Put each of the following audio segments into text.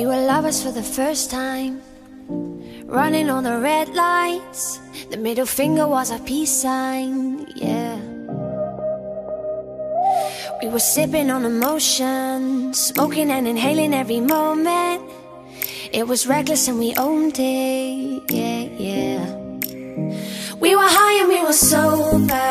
lovers for the first time. Running on the red lights. The middle finger was our peace sign, yeah. We were sipping on emotion, smoking and inhaling every moment. It was reckless and we owned it, yeah, yeah. We were high and we were sober.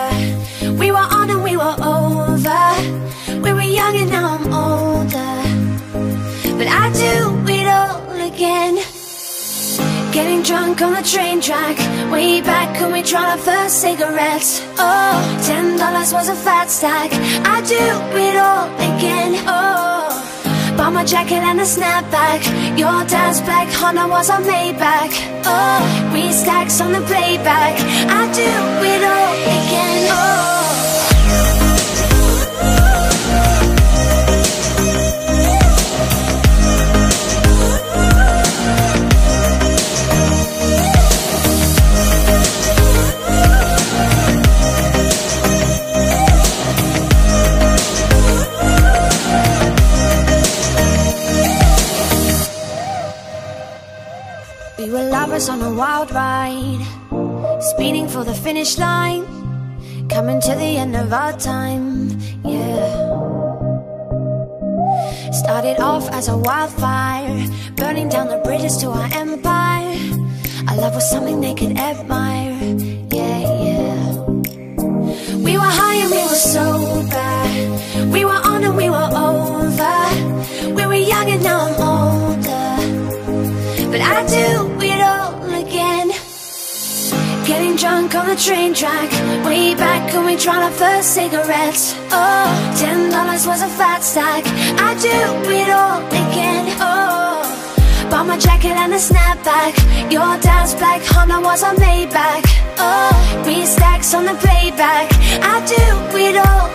Getting drunk on the train track. Way back when we tried our first cigarettes. Oh, ten dollars was a fat stack. I'd do it all again, oh Bought my jacket and a snapback. Your dad's black Honda was our Maybach. Oh, we stacks on the playback. I do We were lovers on a wild ride, speeding for the finish line, coming to the end of our time, yeah. Started off as a wildfire, burning down the bridges to our empire. Our love was something they could admire, yeah, yeah. We were high and we were sober, we were on and we were over. We were young and now I'm older. But I do drunk on the train track. Way back when we tried our first cigarettes. Oh, ten dollars was a fat stack. I'd do it all again, oh Bought my jacket and a snapback. Your dad's black Honda was our Maybach. Oh, we stacks on the playback. I'd do it all